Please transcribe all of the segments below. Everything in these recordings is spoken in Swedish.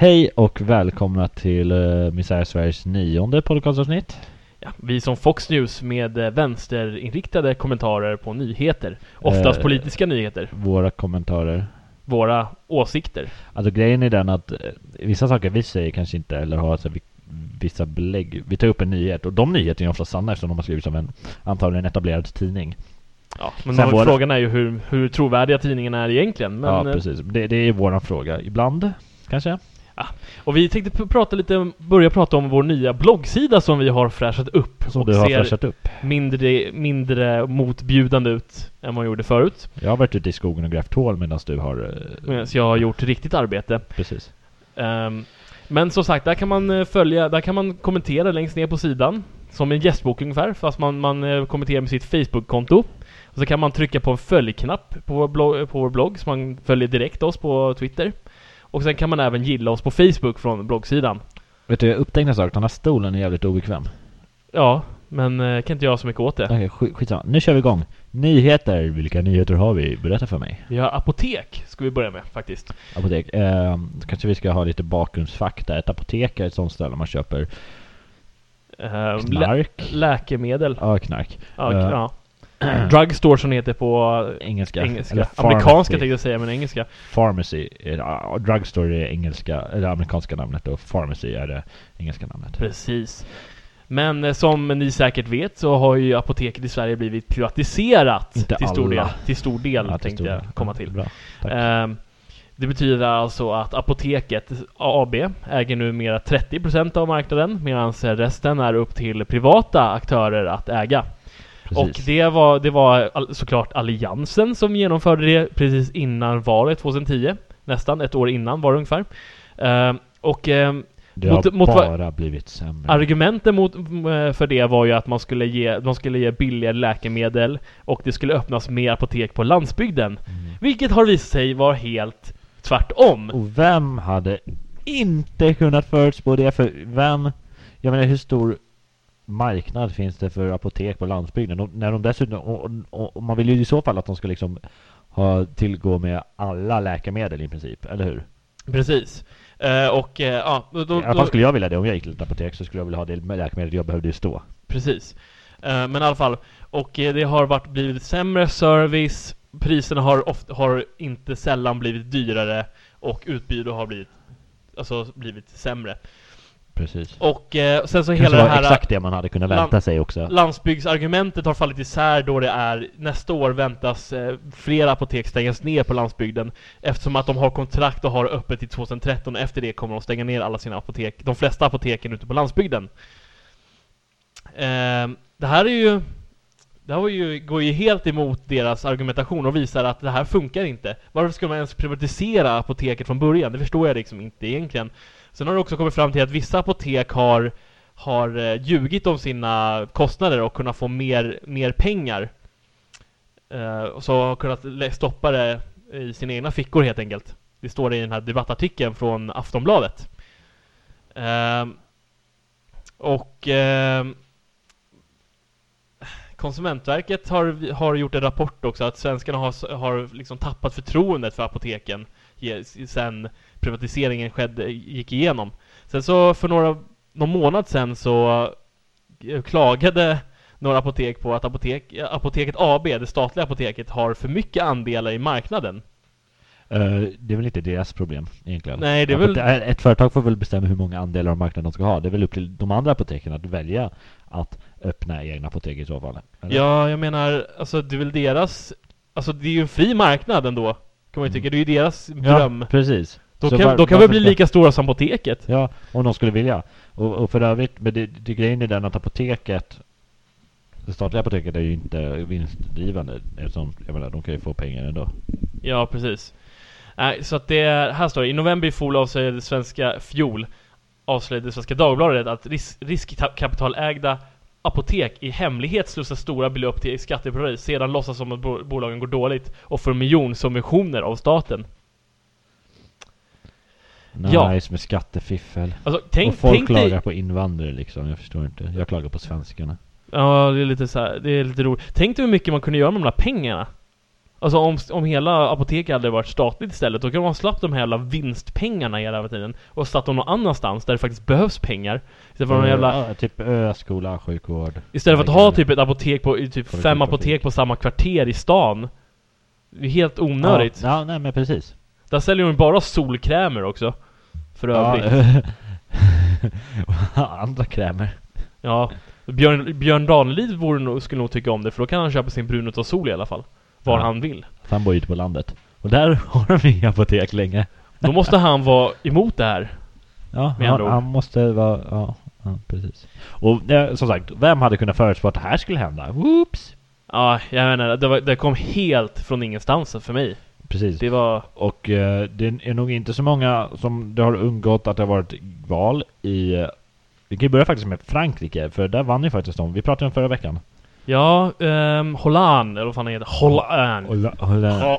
Hej och välkomna till uh, Misär Sveriges nionde podcastavsnitt. Ja, vi som Fox News med eh, vänsterinriktade kommentarer på nyheter. Oftast Eh, politiska nyheter. Våra kommentarer. Våra åsikter. Alltså grejen är den att eh, vissa saker vi säger kanske inte eller har alltså, vi, vissa belägg. Vi tar upp en nyhet och de nyheterna är ofta sanna eftersom de har skrivits av en antagligen etablerad tidning. Ja, men Sen våra- frågan är ju hur, hur trovärdiga tidningarna är egentligen. Men, ja eh, precis. Det, det är våran fråga. Ibland kanske. Och vi tänkte pr- prata lite, börja prata om vår nya bloggsida som vi har fräschat upp. Som du har fräschat upp. mindre, mindre motbjudande ut än vad jag gjorde förut. Jag har varit ute i skogen och grävt hål medan du har... eh, Medan jag har gjort riktigt arbete. Precis. Ehm, men som sagt, där kan man eh, följa, där kan man kommentera längst ner på sidan. Som en gästbok ungefär, fast man, man eh, kommenterar med sitt Facebook-konto. Och så kan man trycka på en följknapp på vår, blogg, på vår blogg, så man följer direkt oss på Twitter. Och sen kan man även gilla oss på Facebook från bloggsidan. Vet du, jag upptäckte en sak. Den här stolen är jävligt obekväm. Ja, men eh, kan inte göra så mycket åt det. Okej, skit, skitsamma. Nu kör vi igång. Nyheter. Vilka nyheter har vi? Berätta för mig. Vi har apotek, ska vi börja med faktiskt. Apotek. Eh, kanske vi ska ha lite bakgrundsfakta. Ett apotek är ett sånt ställe man köper Ehm, lä- knark. läkemedel. Ja, knark. Ja, Eh, ja. Drugstore som det heter på Engelska. engelska. Eller Amerikanska tänkte jag säga, men engelska. Pharmacy. är- ja, drugstore är engelska, eller amerikanska namnet och pharmacy är det engelska namnet. Precis. Men eh, som ni säkert vet så har ju apoteket i Sverige blivit privatiserat Inte till stor del. alla. Till stor del Ja, tänkte jag komma till. Bra. Ehm, det betyder alltså att Apoteket AB äger numera 30% av marknaden medan resten är upp till privata aktörer att äga. Och det var, det var såklart Alliansen som genomförde det precis innan valet 2010. Nästan ett år innan var det ungefär. Ehm, och ehm, det har mot- bara blivit sämre. Argumenten mot, för det var ju att man skulle ge, de skulle ge billigare läkemedel och det skulle öppnas mer apotek på landsbygden. Mm. Vilket har visat sig vara helt tvärtom. Och vem hade inte kunnat förutspå det? För vem... Jag menar hur stor marknad finns det för apotek på landsbygden? Och när de dessutom... Och, och, och man vill ju i så fall att de ska liksom ha tillgå med alla läkemedel i princip, eller hur? Precis. Eh, och eh, ja, då, då, I alla fall skulle jag vilja det. Om jag gick till ett apotek så skulle jag vilja ha det läkemedel jag behövde just då. Precis. Eh, men i alla fall. Och det har varit, blivit sämre service. Priserna har, ofta, har inte sällan blivit dyrare. Och utbudet har blivit, alltså, blivit sämre. Precis. Och eh, sen så Kanske hela det här exakt det man hade kunnat vänta sig också. landsbygdsargumentet har fallit isär då det är nästa år väntas eh, flera apotek stängas ner på landsbygden eftersom att de har kontrakt och har öppet till 2013 och efter det kommer de stänga ner alla sina apotek, de flesta apoteken ute på landsbygden. Eh, det här är ju det här ju, går ju helt emot deras argumentation och visar att det här funkar inte. Varför ska man ens privatisera apoteket från början? Det förstår jag liksom inte egentligen. Sen har det också kommit fram till att vissa apotek har har eh, ljugit om sina kostnader och kunnat få mer, mer pengar. Eh, och så har kunnat stoppa det i sina egna fickor helt enkelt. Det står det i den här debattartikeln från Aftonbladet. Eh, och eh, Konsumentverket har, har gjort en rapport också att svenskarna har, har liksom tappat förtroendet för apoteken sen privatiseringen skedde, gick igenom. Sen så för några, någon månad sen så eh, klagade några apotek på att apotek, Apoteket AB, det statliga apoteket, har för mycket andelar i marknaden. Eh, det är väl inte deras problem egentligen? Nej, det är väl- Apote- Ett företag får väl bestämma hur många andelar av marknaden de ska ha. Det är väl upp till de andra apoteken att välja att öppna egna apotek i så fall? eller? Ja, jag menar, alltså det är väl deras, alltså det är ju en fri marknad ändå, kan man ju tycka. Det är ju deras dröm. Ja, precis. De Så kan, var- de kan varför bli ska- lika stora som apoteket? Ja, om de skulle vilja. Och, och för övrigt, men det, det grejen är den att apoteket det statliga apoteket är ju inte vinstdrivande eftersom, jag menar, de kan ju få pengar ändå. Ja, precis. Nej, så att det är, här står det, i november i fjol avslöjade svenska, fjol, avslöjade Svenska Dagbladet att risk, riskkapitalägda apotek i hemlighet slussar stora belopp till skatteparadis, sedan låtsas som att bo- bolagen går dåligt och får miljonsubventioner av staten. Nice Ja. med skattefiffel. Alltså, tänk, och folk klagar dig... på invandrare liksom, jag förstår inte. Jag klagar på svenskarna. Ja, det är lite så här, det är lite roligt. Tänk dig hur mycket man kunde göra med de där pengarna. Alltså om, om hela apoteket hade varit statligt istället, då kan man slapp de här jävla vinstpengarna hela tiden och satt dem någon annanstans där det faktiskt behövs pengar. Istället för någon jävla... Ja, typ ö, skola, sjukvård. Istället för att ha typ ett apotek på, typ fem apotek på samma kvarter i stan. Det är helt onödigt. Ja, ja nej men precis. Där säljer de bara solkrämer också. För övrigt. Ja. Andra krämer. Ja. Björn, Björn nog, skulle nog tycka om det, för då kan han köpa sin brun utav sol i alla fall. Var Ja. han vill. Han bor ju på landet. Och där har de inga apotek länge. Då måste han vara emot det här. Ja, han, han måste vara... Ja, ja precis. Och eh, som sagt, vem hade kunnat förutspå att det här skulle hända? Whoops! Ja, jag menar, det, var, det kom helt från ingenstans för mig. Precis. Det var... Och eh, det är nog inte så många som det har undgått att det har varit val i... eh, Vi kan ju börja faktiskt med Frankrike, för där vann ju faktiskt de. Vi pratade om förra veckan. Ja, um, Holland, eller vad fan han heter. Holland. Holla,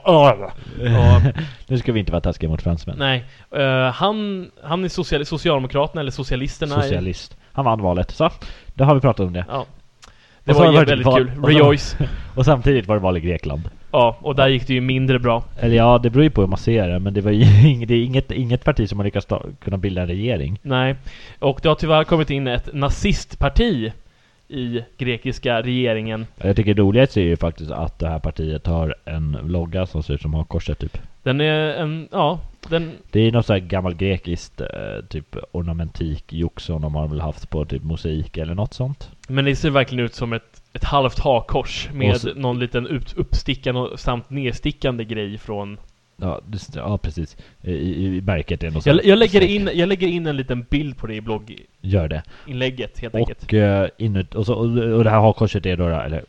holla. Ja. nu ska vi inte vara taskiga mot fransmän. Nej, eh, han, han är social, Socialdemokraterna eller Socialisterna. Socialist. Han vann valet. Så, då har vi pratat om det. Ja. Det var ju väldigt val- kul. Rejoice. Och samtidigt var det val i Grekland. Ja, och där gick det ju mindre bra. Eller ja, det beror ju på hur man ser det. Men det var ju det är inget, inget parti som har lyckats ta, kunna bilda en regering. Nej. Och det har tyvärr kommit in ett nazistparti i grekiska regeringen. Jag tycker det roligaste är ju faktiskt att det här partiet har en logga som ser ut som korset typ. Den är en, ja, den, Det är något så här gammalt grekiskt eh, typ ornamentik jox som de har väl haft på typ mosaik eller något sånt. men det ser verkligen ut som ett, ett halvt hakkors med så- någon liten ut, uppstickande och samt nedstickande grej från... Ja, det, ja precis. I, i, märket är något Jag, jag, lägger in, jag lägger in en liten bild på det i blogginlägget Gör det. helt enkelt. Och, eh, inut, och, så, och, och det här hakkorset är då, eller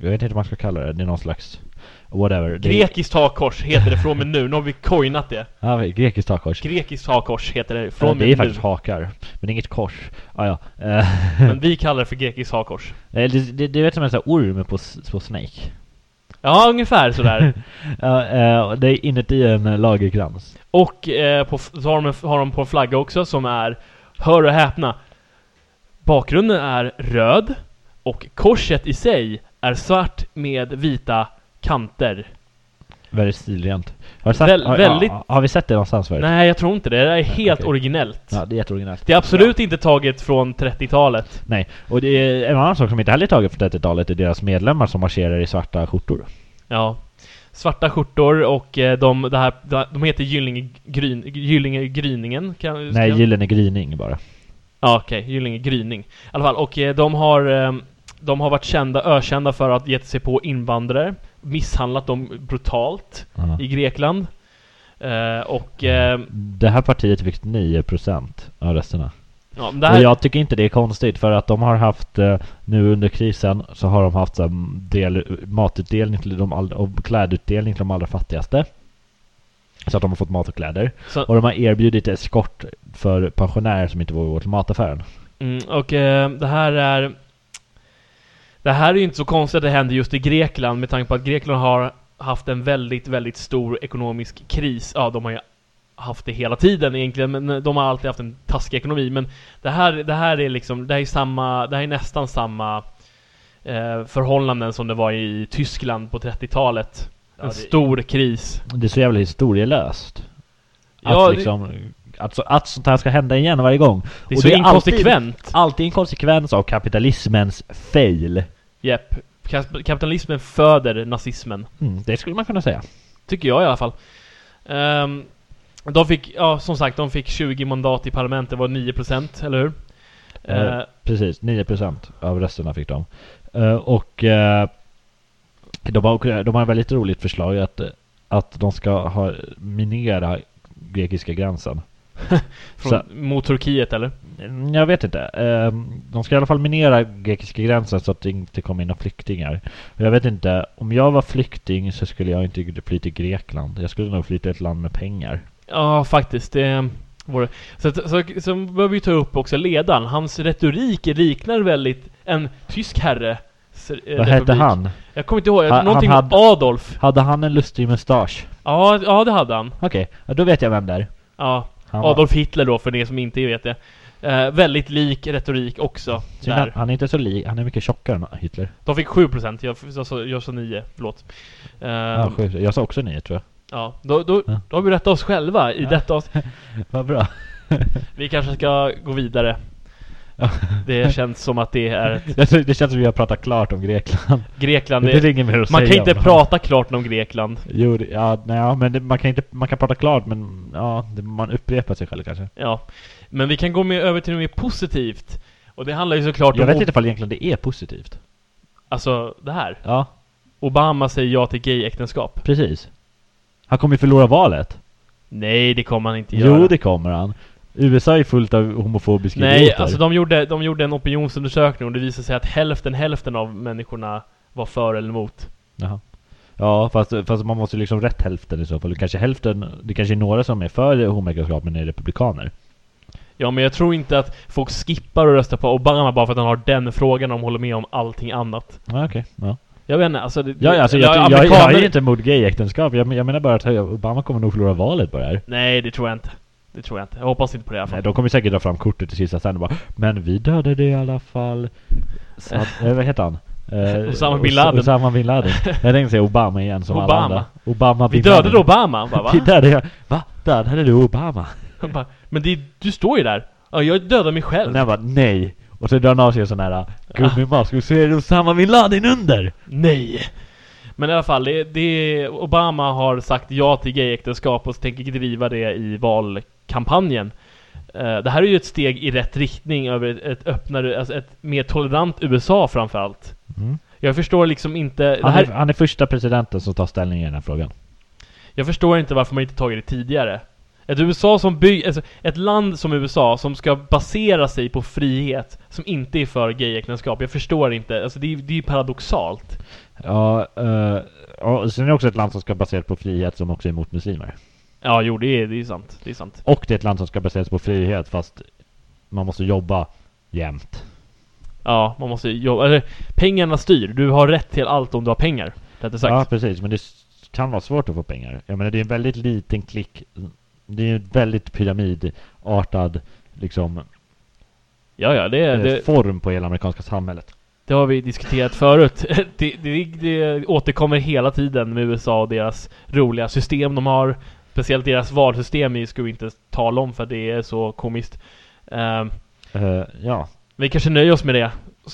jag vet inte vad man ska kalla det, det är någon slags whatever. Det är, Grekiskt hakkors heter det från och med nu, nu har vi coinat det. ja, grekiskt hakkors. Grekiskt hakkors heter det från och det är med nu. faktiskt hakar, men det är inget kors. Ah, ja. Eh, Men vi kallar det för grekiskt hakkors. det, det, det är som en sån här orm på, på Snake. Ja, ungefär sådär. Ja, eh, det är inuti en lagerkrans. Och eh, på, så har de, har de på en flagga också som är, hör och häpna, bakgrunden är röd och korset i sig är svart med vita kanter. Väldigt stilrent. Har, sett, Väl- har, väldigt- har, har vi sett det någonstans förut? Nej, jag tror inte det. Det är helt okej. originellt. Ja, det är jätteoriginellt. Det är absolut inte taget från 30-talet. Nej, och det är en annan sak som inte heller är taget från 30-talet är deras medlemmar som marscherar i svarta skjortor. Ja. Svarta skjortor och eh, de, det här, de heter Gyllinge, gryn, Gyllinge Gryningen. Kan, Nej, Gyllene gryning bara. Ja, okej. Gyllinge Gryning. I alla fall, och eh, de har eh, De har varit kända, ökända för att gett sig på invandrare Misshandlat dem brutalt Ja. i Grekland eh, Och eh, Det här partiet fick 9% av rösterna. ja, det Och här, jag tycker inte det är konstigt för att de har haft eh, nu under krisen så har de haft så här, del, matutdelning till de all, och klädutdelning till de allra fattigaste. Så att de har fått mat och kläder. så, Och de har erbjudit eskort för pensionärer som inte vågar gå till mataffären. mm, och eh, det här är Det här är ju inte så konstigt att det händer just i Grekland med tanke på att Grekland har haft en väldigt, väldigt stor ekonomisk kris. Ja, de har ju haft det hela tiden egentligen, men de har alltid haft en taskig ekonomi. Men det här, det här är liksom, det här är samma, det här är nästan samma eh, förhållanden som det var i Tyskland på 30-talet. Ja, en det- stor kris. Det är så jävla historielöst. Att, Ja, det- liksom, att, så, att sånt här ska hända igen varje gång. Det är Och så det är alltid- inkonsekvent. Alltid en konsekvens av kapitalismens fail. Japp. Kap- Kapitalismen föder nazismen. Mm, det skulle man kunna säga. Tycker jag i alla fall. Ehm, de fick, ja som sagt, de fick 20 mandat i parlamentet, det var 9% eller hur? Eh, Eh, Precis, 9% av rösterna fick de. Eh, och eh, de, har, de har ett väldigt roligt förslag att, att de ska ha, minera grekiska gränsen. från, mot Turkiet eller? Mm, Jag vet inte. Eh, De ska i alla fall minera grekiska gränsen så att det inte kommer in några flyktingar. Jag vet inte, om jag var flykting så skulle jag inte fly till Grekland. Jag skulle nog fly till ett land med pengar. Ja, faktiskt. Det vore... Så, så, så, så behöver vi ta upp också ledaren. Hans retorik liknar väldigt en tysk herre. Vad hette han? Jag kommer inte ihåg. Han- Någonting han med Adolf. Hade han en lustig mustasch? Ja, ja, det hade han. Okej, ja, då vet jag vem det är. Ja, var- Adolf Hitler då, för er som inte vet det. Eh, väldigt lik retorik också. Att Han är inte så lik, han är mycket tjockare än Hitler. De fick 7%, jag, jag, sa, jag sa 9, förlåt. Eh, Ja, sjukt. jag sa också nio tror jag. ja, då, då, Ja. då har vi rättat oss själva i Ja. detta avsnitt. Vad bra. Vi kanske ska gå vidare. Det känns som att det är ett det känns som att vi har pratat klart om Grekland. Grekland. Det finns Det, inget mer att man säga kan inte det. prata klart om Grekland. Jo, det, ja, nej, men det, man kan inte, man kan prata klart men ja, man upprepar sig själv kanske. Ja. Men vi kan gå med över till något mer positivt. Och det handlar ju såklart Jag om... vet inte ifall egentligen det är positivt. Alltså, det här. Ja, Obama säger ja till gayäktenskap. precis. Han kommer ju förlora valet. Nej, det kommer han inte göra. Jo, det kommer han. USA är fullt av homofobiska Nej, idioter. alltså de gjorde, de gjorde en opinionsundersökning och det visade sig att hälften, hälften av människorna var för eller emot. Jaha. Ja, fast, fast man måste liksom rätt hälften i så fall. Kanske hälften, det kanske är några som är för homoäktenskap men är republikaner. Ja, men jag tror inte att folk skippar att rösta på Obama bara för att han har den frågan och de håller med om allting annat. Ja, okej. Ja. Jag vet inte, alltså... Det, Ja, alltså, jag, ja, jag, jag, jag är inte emot gayäktenskap. Jag, jag menar bara att Obama kommer nog förlora valet på det här. Nej, det tror jag inte. Det tror jag inte. Jag hoppas inte på det i alla fall. Nej, de kommer säkert dra fram kortet till sista sen och bara Men vi dödade det i alla fall. Sad, eh, vad heter han? Eh, Osama bin Laden. Osama bin Laden. Jag tänkte säga Obama igen som alla Obama. andra. Obama Vi bin dödade Laden. Obama! Bara, va? Vi dödade, va? Dödade du Obama? Bara, men det, du står ju där. Ja, jag dödar mig själv. Jag bara nej. Och så drar han av sig en sån här gummimask och så är det Osama bin Laden under. Nej! Men i alla fall, det, det, Obama har sagt ja till gayäktenskap och tänker driva det i valkampanjen. Eh, det här är ju ett steg i rätt riktning över ett, ett öppnare, alltså ett mer tolerant USA framförallt. Mm. Jag förstår liksom inte, Han, här, är, han är första presidenten som tar ställning i den här frågan. jag förstår inte varför man inte tagit det tidigare. Ett USA som bygger, alltså ett land som USA som ska basera sig på frihet, som inte är för gayäktenskap. Jag förstår inte, alltså det, är- det är ju paradoxalt. Ja, uh, och sen är det också ett land som ska baseras på frihet som också är emot muslimer. Ja, jo det är, det är sant. Det är sant. Och det är ett land som ska baseras på frihet fast man måste jobba jämt. Ja, man måste jobba, eller pengarna styr. Du har rätt till allt om du har pengar. Rättare sagt. Ja, precis. Men det kan vara svårt att få pengar. Jag menar, det är en väldigt liten klick. Det är en väldigt pyramidartad liksom, ja, ja det, eh, det, form på hela amerikanska samhället. det har vi diskuterat förut. Det, det, det återkommer hela tiden med USA och deras roliga system de har. Speciellt deras valsystem i ska vi inte tala om för det är så komiskt. Eh, ja, Vi kanske nöjer oss med det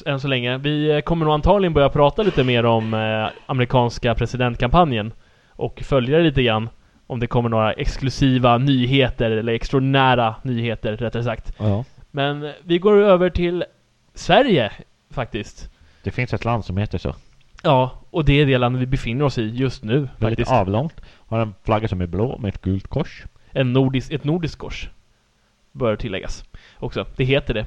än så länge. Vi eh, kommer nog antagligen börja prata lite mer om eh, amerikanska presidentkampanjen och följa det lite grann. Om det kommer några exklusiva nyheter eller extraordinära nyheter rättare sagt. ja. Men eh, vi går över till Sverige faktiskt. Det finns ett land som heter så. Ja, och det är det land vi befinner oss i just nu Väldigt faktiskt. avlångt. Har en flagga som är blå med ett gult kors. En nordisk, ett nordiskt kors. Bör tilläggas också. Det heter det.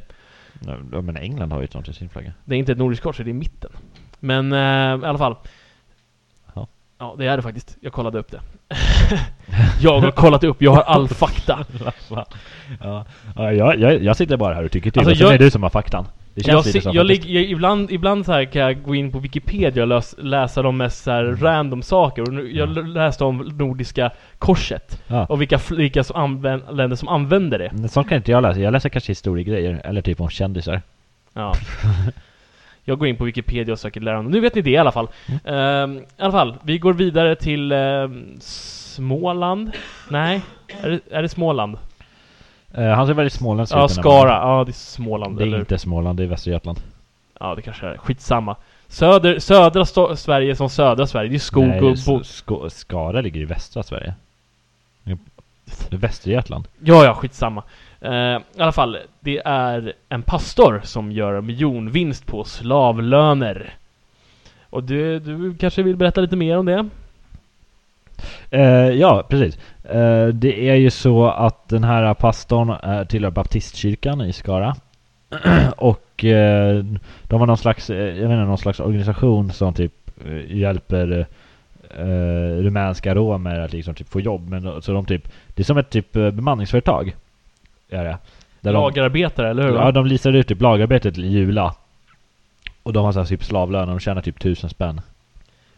Ja, men England har ju ett sånt i sin flagga. Det är inte ett nordiskt kors, det är i mitten. Men eh, i alla fall. Ja. Ja, det är det faktiskt. Jag kollade upp det. jag har kollat upp, jag har all fakta. ja. Ja, jag, jag, jag sitter bara här och tycker till. Alltså, och sen jag- är det du som har faktan. Det känns Jag, lite så jag, lig, jag, ibland, ibland så här kan jag gå in på Wikipedia och läs, läsa de mest så här random saker. Och jag Mm. läste om Nordiska korset. Ja. Och vilka, vilka som använ, länder som använder det. Men Sånt kan inte jag läsa. Jag läser kanske historiegrejer. Eller typ om kändisar. Ja. Jag går in på Wikipedia och söker lära mig. Nu vet ni det i alla fall. Ehm, I alla fall, vi går vidare till ehm, Småland. Nej, är det, är det Småland? Uh, han ser väldigt småländsk Ja, ut, här Skara. Ja, det är Småland. Det är eller? inte Småland, det är Västra Götaland. Ja, det kanske är. Skitsamma. Söder, södra sto- Sverige som södra Sverige. Det är skog Nej, och bo- Sk- Skara ligger i västra Sverige. Götaland. Ja, ja, skitsamma. Uh, I alla fall, det är en pastor som gör miljonvinst på slavlöner. Och du, du kanske vill berätta lite mer om det? Eh, ja, precis. Eh, det är ju så att den här pastorn uh, tillhör baptistkyrkan i Skara. och eh, de har någon slags, eh, jag menar någon slags organisation som typ eh, hjälper eh, rumänska romer att liksom typ få jobb. Men så de typ, det är som ett typ eh, bemanningsföretag. Är det. Där de, Lagerarbetare, eller hur? ja, de leasar ut typ lagarbete till Jula. Och de har så här typ slavlön och de tjänar typ tusen spänn.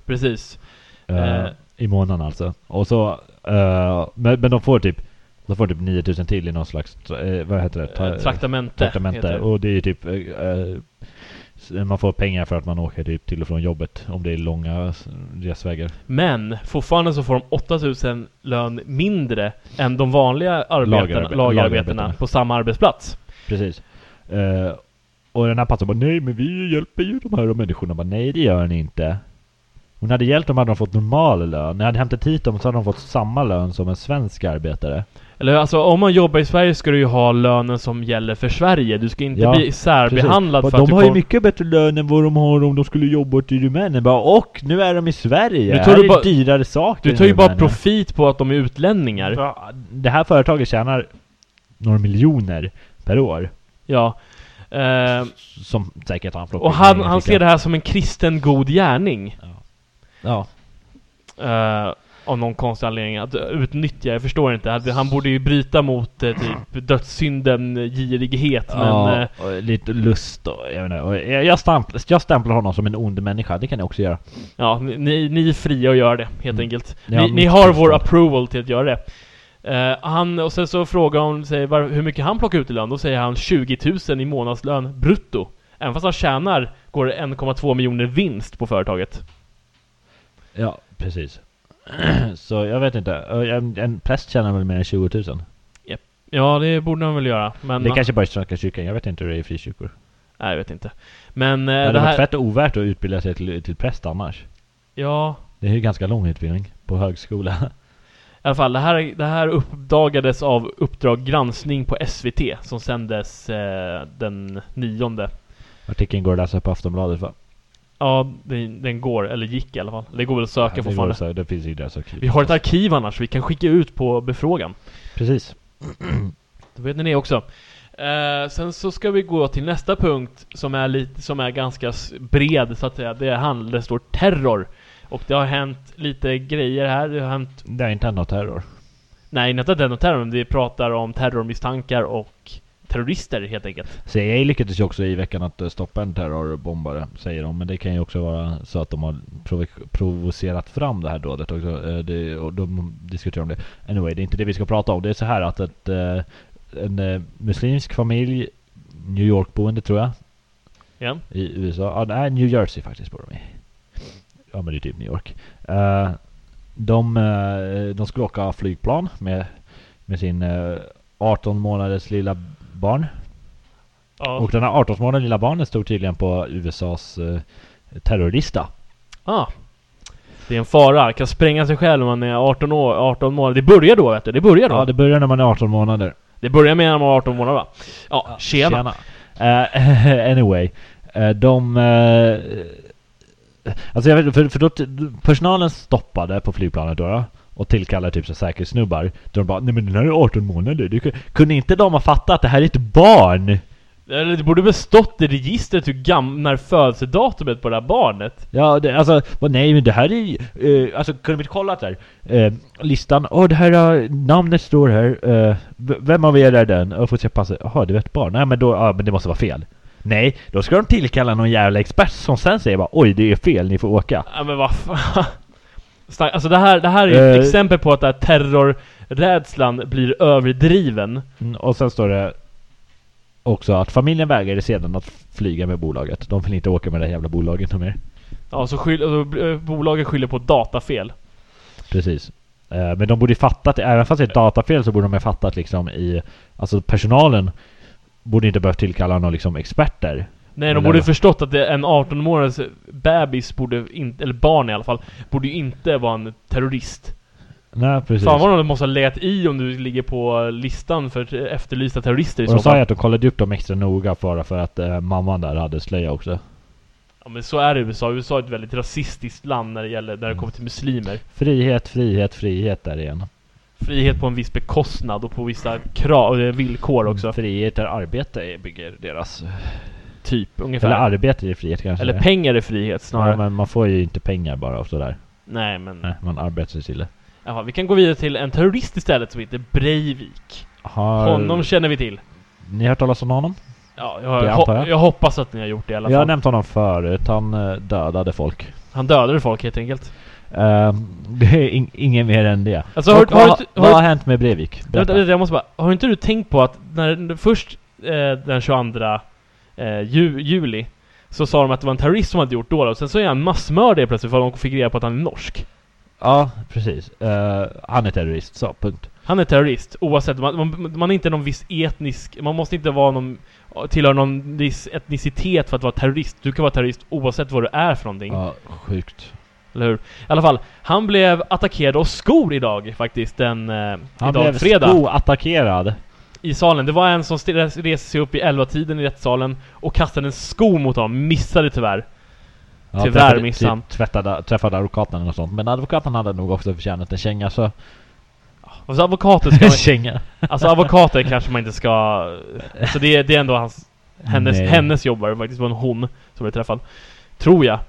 Precis. Eh, Eh. I månaden alltså. Och så, eh, men, men de får typ Då får typ 9000 till i någon slags, eh, vad heter det? Ta- Eh, traktamente. traktamente. Och det är typ, eh, man får pengar för att man åker typ till och från jobbet. Om det är långa resvägar. Men fortfarande så får de 8000 lön mindre än de vanliga arbetarna, Lagerarbe- lagarbetarna på samma arbetsplats. Precis. Eh, och den här pastorn bara nej men vi hjälper ju de här människorna. Bara, nej det gör ni inte. Hon hade hjälpt dem hade de fått normal lön. När jag hade hämtat hit dem så hade de fått samma lön som en svensk arbetare. Eller alltså om man jobbar i Sverige ska du ju ha lönen som gäller för Sverige. Du ska inte Ja, bli särbehandlad Precis. för Och att de har ju mycket bättre lön än vad de har om de skulle jobba till Rumänien. Bara, och nu är de i Sverige. Nu tar här du är bara- dyrare saker Du tar ju bara profit på att de är utlänningar. Ja, Det här företaget tjänar några miljoner per år. Ja. Eh, Som säkert han får och han, han ser det här som en kristen god gärning. Ja. Eh, av någon konstig anledning. Att utnyttja, jag förstår inte. Han borde ju bryta mot eh, typ dödssynden eh, girighet. Men ja, eh, och lite lust och jag inte. Och jag, stämplar, jag stämplar honom som en ond människa. Det kan jag också göra. ja, ni, ni är fria att göra det helt Mm. enkelt. Ja, ni, har vår approval till att göra det. Eh, han, och sen så frågar hon sig var, hur mycket han plockar ut i lön. Då säger han 20 000 i månadslön brutto. Även fast han tjänar går det 1,2 miljoner vinst på företaget. Ja, precis. Så jag vet inte. En, en präst tjänar väl mer än 20 000? Ja, det borde han väl göra. Men... Det kanske bara är Svenska kyrkan. Jag vet inte hur det är i frikyrkor. Nej, jag vet inte. Men eh, Det det, varit här... fett ovärt att utbilda sig till, till präst annars. Ja, Det är ju ganska lång utbildning på högskola. I alla fall, det här, det här uppdagades av Uppdrag granskning på SVT som sändes eh, den nionde. Artikeln går att läsa på Aftonbladet va? Ja, den, den går, eller gick i alla fall. Det går väl att söka går fortfarande. säga, det finns ju där så Vi har ett arkiv annars, vi kan skicka ut på befrågan. Precis. Då vet ni det också. Eh, sen så ska vi gå till nästa punkt som är lite, som är ganska bred så att säga. Det handlar, det står terror. Och det har hänt lite grejer här. Det har hänt, Det är inte terror. nej inte terror, vi pratar om terrormisstankar och terrorister helt enkelt. CIA lyckades ju också i veckan att eh, stoppa en terrorbombare, säger de. Men det kan ju också vara så att de har provo- provocerat fram det här dådet också. Eh, Det, och de diskuterar om det. Anyway, det är inte det vi ska prata om. Det är så här att ett, eh, en muslimsk familj, New York-boende tror jag, Ja. i USA. Ja, nej, New Jersey faktiskt bor de i. Ja, men det är typ New York. Eh, de, de skulle åka flygplan med, med sin eh, 18 månaders lilla barn. Ja. Och den här 18 månaders lilla barnet stod tydligen på USAs eh, terrorlista. Ah. Det är en fara, kan spränga sig själv om man är 18 år, 18 månader. Det börjar då vet du, det börjar då. Ja, det... det börjar när man är 18 månader. börjar med när man var 18 månader va? Ja, tjena. Eh, anyway, eh, de... eh, alltså jag vet för, för då, personalen stoppade på flygplanet då, då och tillkallade typ så säkerhetssnubbar. Då de bara, nej men den här är 18 månader. Kunde inte de ha fattat att det här är ett barn? Eller det borde väl stått i registret hur gam... när födelsedatumet på det här barnet. Ja, det, alltså, vad, nej men det här är uh, Alltså kunde vi inte kolla där? Eh, listan, åh det här eh, namnet står här. Eh, v- vem av er är den? Jag får se passet. Jaha, det är ett barn. Nej men då, ja men det måste vara fel. Nej, då ska de tillkalla någon jävla expert som sen säger bara oj det är fel, ni får åka. Ja men vad fan. Snack- Alltså det här, det här är ett Eh. exempel på att den här terrorrädslan blir överdriven. Mm, och sen står det också att familjen vägrade sedan att flyga med bolaget. De vill inte åka med det här jävla bolaget mer. Ja, så skyll, alltså, eh, bolaget skyller på datafel. Precis. Eh, Men de borde ju fattat, även fast det är ett datafel så borde de ha fattat liksom i Alltså personalen Borde inte behövt tillkalla någon liksom experter Nej, de borde förstått att det, en 18 månaders bebis borde inte, eller barn i alla fall, borde ju inte vara en terrorist. Nej precis Fan vad de måste ha legat i om du ligger på listan för efterlysta terrorister i Och så de sa ju att de kollade upp dem extra noga bara för att eh, mamman där hade slöja också Ja men så är det i USA. USA är ett väldigt rasistiskt land när det gäller, när det kommer till muslimer. Frihet, frihet, frihet där igen Frihet på en viss bekostnad och på vissa krav, och villkor också. Frihet där arbete bygger deras Typ, ungefär. Eller Eller, arbete är frihet kanske pengar är frihet snarare. Ja, men man får ju inte pengar bara och sådär Nej men... Nej, man arbetar till det Jaha, vi kan gå vidare till en terrorist istället som heter Breivik. Har Honom känner vi till. ni hört talas om honom? Ja, jag, Det ho- jag. jag hoppas att ni har gjort det i alla Jag har fall. nämnt honom förut, han eh, dödade folk Han dödade folk helt enkelt. Ehm, det är in, inget mer än det. Alltså, har- Och har du inte- vad har- har hänt med Breivik? Berätta. jag måste bara, har inte du tänkt på att när först eh, den 22 eh, ju, juli så sa de att det var en terrorist som hade gjort dådet och sen så är han massmördare plötsligt för att de fick reda på att han är norsk. Ja, precis. Eh, han är terrorist, så punkt. Han är terrorist oavsett, man, man, man är inte någon viss etnisk, man måste inte vara någon, tillhöra någon viss etnicitet för att vara terrorist. Du kan vara terrorist oavsett vad du är för någonting. Ja, sjukt. Eller hur? I alla fall, han blev attackerad av skor idag faktiskt, den, eh, Han idag blev fredag. skoattackerad. I salen. Det var en som st- reste sig upp i 11-tiden i rättssalen och kastade en sko mot honom. Missade tyvärr. Ja, Tyvärr träffade- missade han. typ träffade advokaten eller något sånt. Men advokaten hade nog också förtjänat en känga så... Alltså advokater ska man, känga? Alltså advokater kanske man inte ska... Alltså det, är- det är ändå hans... Hennes, Nej. hennes jobbare faktiskt var en hon som blev träffad. Tror jag.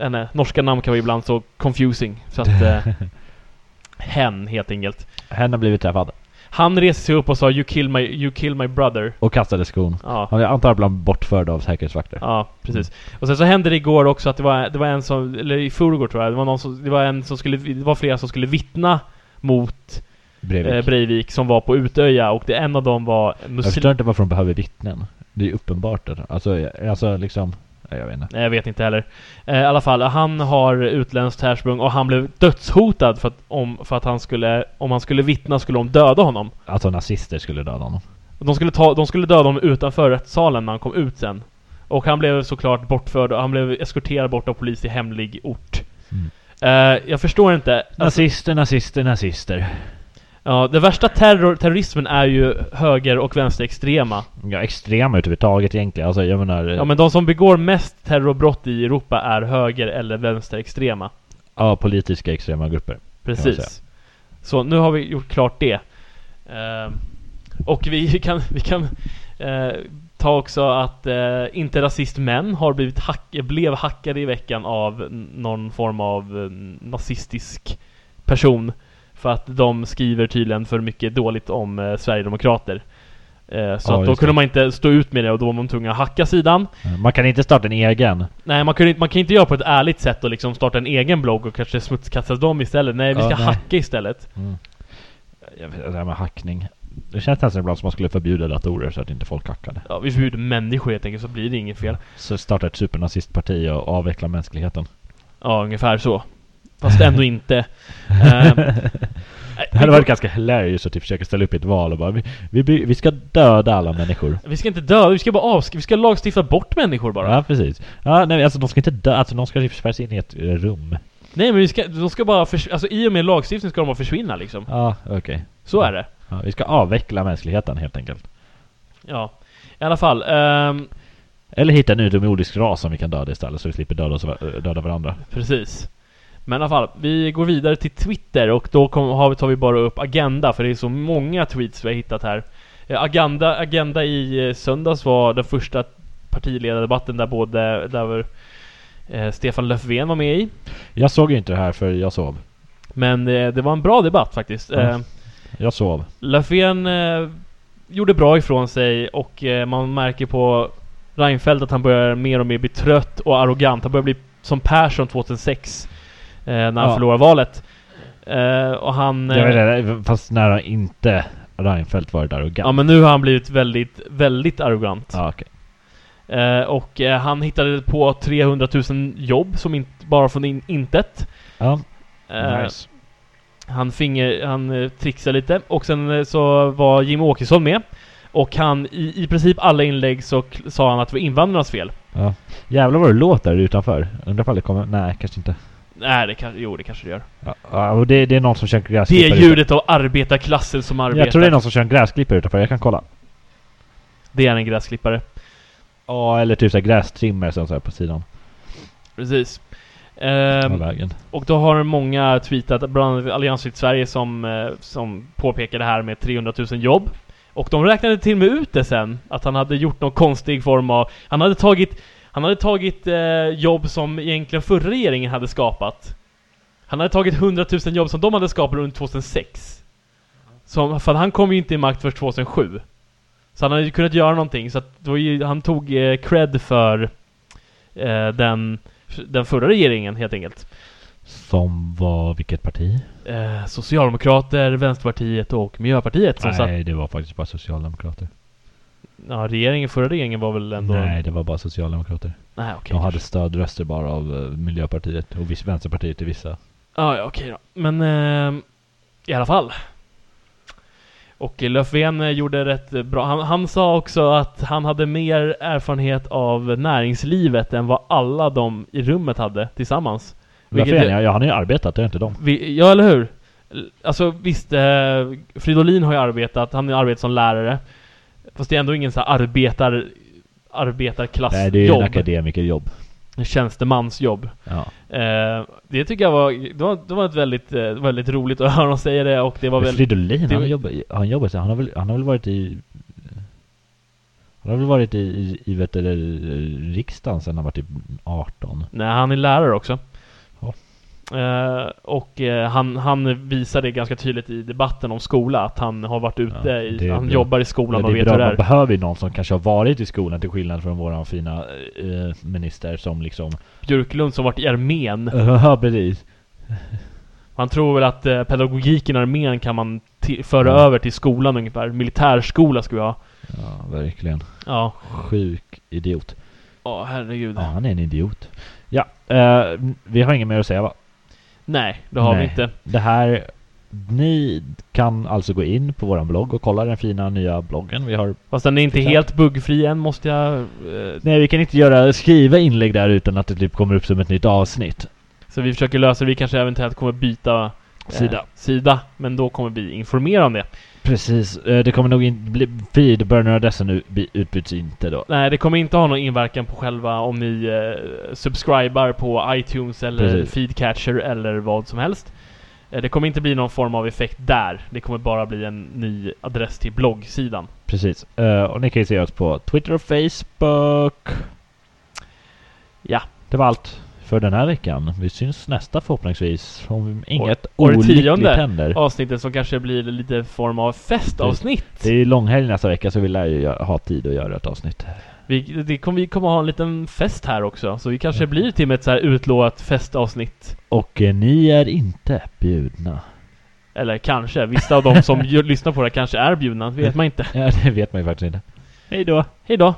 Henne, norska namn kan vara ibland så confusing. Så att... Eh, hen helt enkelt. Hen har blivit träffad. Han reste sig upp och sa 'You kill my, you kill my brother' Och kastade skon. Ja. Han jag antar att han bortförd av säkerhetsvakter. Ja, precis. Och sen så hände det igår också att det var, det var en som, eller i förrgår tror jag, det var någon som, det var en som skulle, det var flera som skulle vittna mot Breivik. eh, Breivik som var på Utöja och det, en av dem var jag muslim... förstår inte varför de behöver vittnen. Det är ju uppenbart. Alltså, jag- alltså liksom... Jag vet inte. Nej, jag vet inte heller. Eh, I alla fall, han har utländskt härsprung och han blev dödshotad för att, om, för att han skulle, om han skulle vittna skulle de döda honom. Alltså nazister skulle döda honom. De skulle, ta, de skulle döda honom utanför rättssalen när han kom ut sen. Och han blev såklart bortförd och han blev eskorterad bort av polis i hemlig ort. Mm. Eh, jag förstår inte. Alltså, Nazister, nazister, nazister. Ja, det värsta terror, terrorismen är ju höger och vänsterextrema. Ja, extrema överhuvudtaget egentligen. Alltså jag menar... Ja men de som begår mest terrorbrott i Europa är höger eller vänsterextrema. ja, politiska extrema grupper. Precis. Så nu har vi gjort klart det. Ehm, och vi kan, vi kan eh, ta också att eh, inte rasist män har blivit hack, blev hackade i veckan av någon form av eh, nazistisk person. För att de skriver tydligen för mycket dåligt om eh, Sverigedemokrater. Eh, så Ja, att då kunde det. man inte stå ut med det och då var man tvungen att hacka sidan. Man kan inte starta en egen. Nej, man kan, inte, man kan inte göra på ett ärligt sätt och liksom starta en egen blogg och kanske smutskasta dem istället. Nej, vi Ja, ska nej. hacka istället. Mm. Jag vet, det här med hackning. Det känns nästan ibland som man skulle förbjuda datorer så att inte folk hackade. Ja, vi förbjuder människor helt enkelt så blir det inget fel. Så starta ett supernazistparti och avveckla mänskligheten. Ja, ungefär så. Fast ändå inte. Ehm, Det hade varit ganska hilarious att typ försöka ställa upp i ett val och bara vi, vi, vi ska döda alla människor. Vi ska inte döda, vi ska bara avsk- vi ska lagstifta bort människor bara. Ja, precis. Ja, nej, alltså de ska inte dö, alltså de ska typ spärras in i ett eh, rum. Nej men vi ska, de ska bara förs- alltså i och med lagstiftning ska de bara försvinna liksom. Ja, okej. Så är det. Ja, vi ska avveckla mänskligheten helt enkelt. Ja. I alla fall. ehm, Eller hitta en utomjordisk ras som vi kan döda istället så vi slipper döda, oss, döda varandra. precis. Men i alla fall, vi går vidare till Twitter och då kom, har vi, tar vi bara upp Agenda för det är så många tweets vi har hittat här. Eh, Agenda, Agenda i eh, söndags var den första partiledardebatten där både, där eh, Stefan Löfven var med i. Jag såg inte det här för jag sov. Men eh, det var en bra debatt faktiskt. Ja. Eh, Jag sov. Löfven eh, gjorde bra ifrån sig och man märker på Reinfeldt att han börjar mer och mer bli trött och arrogant. Han börjar bli som Persson 2006 eh, när han Ja. förlorade valet. Eh, och han... Jag eh, vet inte, fast när inte Reinfeldt var där och ja men nu har han blivit väldigt, väldigt arrogant. Ja, okej. Eh, och eh, han hittade på 300 000 jobb som inte bara från in, intet. Ja, Eh, nice. Han finger, han eh, trixade lite och sen eh, så var Jim Åkesson med. Och han, i, i princip alla inlägg så sa han att det var invandrarnas fel. Ja. Jävlar vad det låter utanför. Undrar ifall det kommer... Nej, kanske inte. Nej, det kan, jo det kanske det gör. Ja, och det, det är någon som kör en Det gräsklippare är ljudet av arbetarklassen som arbetar. Jag tror det är någon som kör en gräsklippare utanför. Jag kan kolla. Det är en gräsklippare. Ja, eller typ såhär grästrimmer så här på sidan Precis. Ehm, och då har många tweetat, bland annat Alliansfritt Sverige som, eh, som påpekar det här med 300 000 jobb. Och de räknade till och med ut det sen, att han hade gjort någon konstig form av... Han hade tagit, han hade tagit eh, jobb som egentligen förra regeringen hade skapat. Han hade tagit 100 000 jobb som de hade skapat under 2006. Som, för han kom ju inte i makt först 2007. Så han hade ju kunnat göra någonting, så att ju- han tog eh, cred för eh, den, den förra regeringen helt enkelt. Som var vilket parti? Eh, Socialdemokrater, Vänsterpartiet och Miljöpartiet som satt... Nej, det var faktiskt bara Socialdemokrater. Ja, regeringen, förra regeringen var väl ändå... Nej, det var bara Socialdemokrater. Nej okej. De hade stödröster bara av eh, Miljöpartiet och Vänsterpartiet i vissa. Ja, ja okej då. Men eh, i alla fall. Och Löfven eh, gjorde rätt bra. Han, han sa också att han hade mer erfarenhet av näringslivet än vad alla de i rummet hade tillsammans. Löfven, ja, han är ju arbetat, det är inte de. Vi, ja, eller hur? Alltså visst, eh, Fridolin har ju arbetat, han har arbetat som lärare. Fast det är ändå ingen så här arbetar, arbetarklassjobb. Nej, det är ju en akademikerjobb. En tjänstemansjobb. Ja. Eh, det tycker jag var, det var, det var ett väldigt, eh, väldigt roligt att höra honom säga det och det var väl... Fridolin, det han jobbar, han jobbar så han har väl, han har väl varit i Han har väl varit i, i, i vet du, det, riksdagen sedan han var typ 18 Nej, han är lärare också. Eh, och eh, han, han visade ganska tydligt i debatten om skola att han har varit ute Ja, i, det han bra. jobbar i skolan Ja, och det vet bra, hur det man är. behöver ju någon som kanske har varit i skolan till skillnad från våran fina eh, minister som liksom Björklund som varit i armén. Ja, precis Han tror väl att eh, pedagogiken i armén kan man föra Ja. över till skolan ungefär. Militärskola ska vi ha. Ja, verkligen Ja. Sjuk idiot Ja, herregud. Ja, han är en idiot Ja, eh, vi har inget mer att säga va? Nej, det har vi Nej. inte. Det här Ni kan alltså gå in på våran blogg och kolla den fina nya bloggen vi har Fast den är inte helt buggfri än måste jag... Eh, Nej, vi kan inte göra, skriva inlägg där utan att det typ kommer upp som ett nytt avsnitt. så vi försöker lösa det. Vi kanske eventuellt kommer byta Sida. sida. Men då kommer vi informera om det. Precis, eh, det kommer nog inte bli feedburner-adressen nu utbyts inte då. Nej, det kommer inte ha någon inverkan på själva om ni eh, subscribar på iTunes eller Precis. Feedcatcher eller vad som helst. Eh, det kommer inte bli någon form av effekt där. Det kommer bara bli en ny adress till bloggsidan. Precis. Eh, och ni kan ju se oss på Twitter och Facebook. Ja. Det var allt för den här veckan. Vi syns nästa förhoppningsvis. Om inget det olyckligt händer. Avsnittet som kanske blir lite form av festavsnitt. Det är långhelg nästa vecka så vi lär ju ha tid att göra ett avsnitt. Vi, det kommer, vi kommer ha en liten fest här också. Så vi kanske blir till med ett så här utlovat festavsnitt. Och eh, ni är inte bjudna. Eller kanske. Vissa av de som lyssnar på det kanske är bjudna. Det vet man inte. Ja, det vet man ju faktiskt inte. Hej då! Hej då!